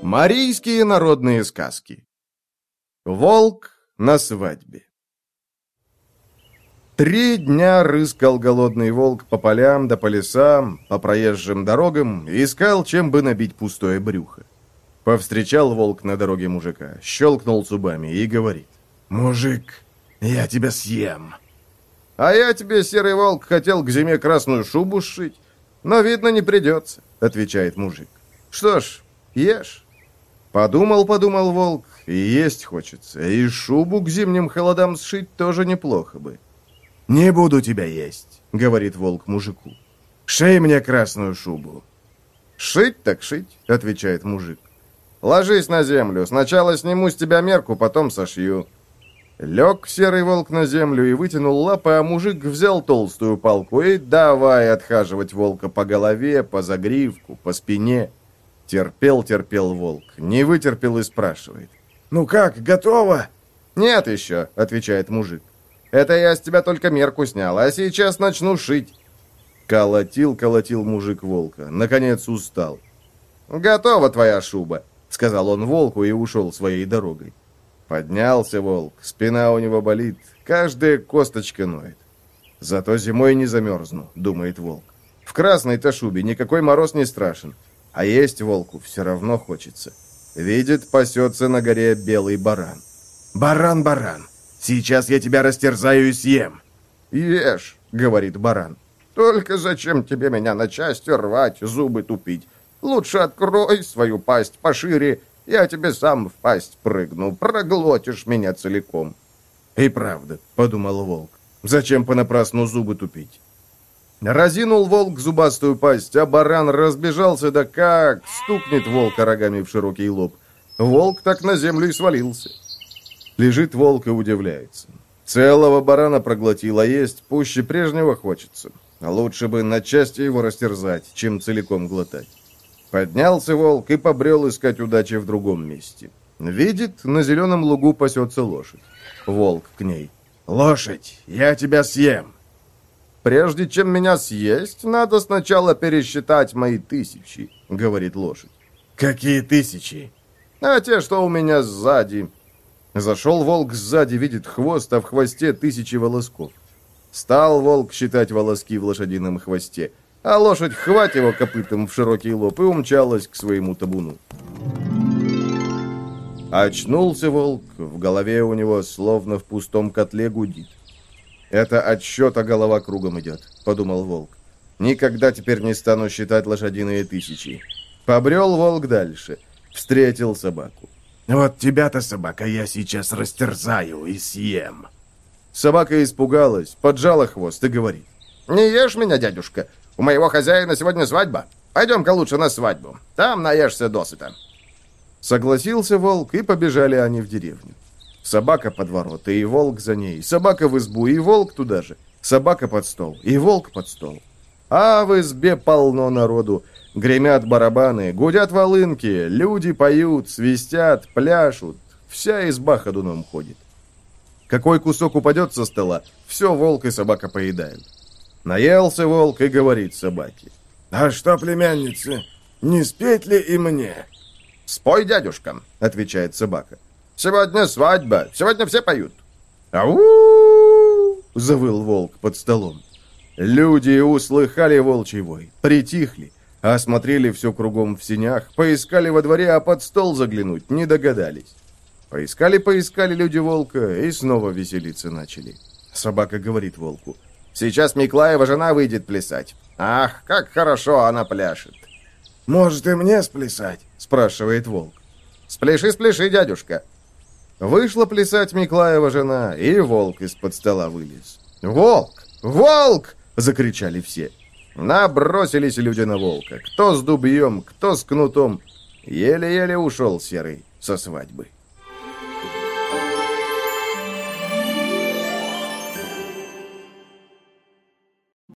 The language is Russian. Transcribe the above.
Марийские народные сказки Волк на свадьбе Три дня рыскал голодный волк по полям да по лесам, по проезжим дорогам искал, чем бы набить пустое брюхо. Повстречал волк на дороге мужика, щелкнул зубами и говорит. «Мужик, я тебя съем». «А я тебе, серый волк, хотел к зиме красную шубу сшить, но, видно, не придется», — отвечает мужик. «Что ж, ешь». Подумал, подумал волк, и есть хочется, и шубу к зимним холодам сшить тоже неплохо бы. «Не буду тебя есть», — говорит волк мужику. «Шей мне красную шубу». «Шить так шить», — отвечает мужик. «Ложись на землю. Сначала сниму с тебя мерку, потом сошью». Лег серый волк на землю и вытянул лапы, а мужик взял толстую палку и давай отхаживать волка по голове, по загривку, по спине. Терпел, терпел волк, не вытерпел и спрашивает. «Ну как, готово?» «Нет еще», — отвечает мужик. «Это я с тебя только мерку снял, а сейчас начну шить». Колотил, колотил мужик волка. Наконец устал. «Готова твоя шуба», — сказал он волку и ушел своей дорогой. Поднялся волк, спина у него болит, каждая косточка ноет. Зато зимой не замерзну, думает волк. В красной-то шубе никакой мороз не страшен, а есть волку все равно хочется. Видит, пасется на горе белый баран. «Баран, баран, сейчас я тебя растерзаю и съем». «Ешь», — говорит баран. «Только зачем тебе меня на части рвать, зубы тупить? Лучше открой свою пасть пошире я тебе сам в пасть прыгну, проглотишь меня целиком». «И правда», — подумал волк, — «зачем понапрасну зубы тупить?» Разинул волк зубастую пасть, а баран разбежался, да как стукнет волка рогами в широкий лоб. Волк так на землю и свалился. Лежит волк и удивляется. Целого барана проглотил, а есть пуще прежнего хочется. Лучше бы на части его растерзать, чем целиком глотать. Поднялся волк и побрел искать удачи в другом месте. Видит, на зеленом лугу пасется лошадь. Волк к ней. «Лошадь, я тебя съем!» «Прежде чем меня съесть, надо сначала пересчитать мои тысячи», — говорит лошадь. «Какие тысячи?» «А те, что у меня сзади». Зашел волк сзади, видит хвост, а в хвосте тысячи волосков. Стал волк считать волоски в лошадином хвосте а лошадь хвать его копытом в широкий лоб и умчалась к своему табуну. Очнулся волк, в голове у него словно в пустом котле гудит. «Это отсчет, а голова кругом идет», — подумал волк. «Никогда теперь не стану считать лошадиные тысячи». Побрел волк дальше, встретил собаку. «Вот тебя-то, собака, я сейчас растерзаю и съем». Собака испугалась, поджала хвост и говорит. «Не ешь меня, дядюшка, у моего хозяина сегодня свадьба. Пойдем-ка лучше на свадьбу. Там наешься досыта». Согласился волк, и побежали они в деревню. Собака под ворота, и волк за ней. Собака в избу, и волк туда же. Собака под стол, и волк под стол. А в избе полно народу. Гремят барабаны, гудят волынки, люди поют, свистят, пляшут. Вся изба ходуном ходит. Какой кусок упадет со стола, все волк и собака поедают. Наелся волк и говорит собаке. «А что, племянница, не спеть ли и мне?» «Спой, дядюшка», — отвечает собака. «Сегодня свадьба, сегодня все поют». «Ау!» — завыл волк под столом. Люди услыхали волчий вой, притихли, осмотрели все кругом в синях, поискали во дворе, а под стол заглянуть не догадались. Поискали-поискали люди волка и снова веселиться начали. Собака говорит волку. Сейчас Миклаева жена выйдет плясать. Ах, как хорошо она пляшет. Может и мне сплясать? Спрашивает волк. Спляши, спляши, дядюшка. Вышла плясать Миклаева жена, и волк из-под стола вылез. «Волк! Волк!» — закричали все. Набросились люди на волка. Кто с дубьем, кто с кнутом. Еле-еле ушел серый со свадьбы.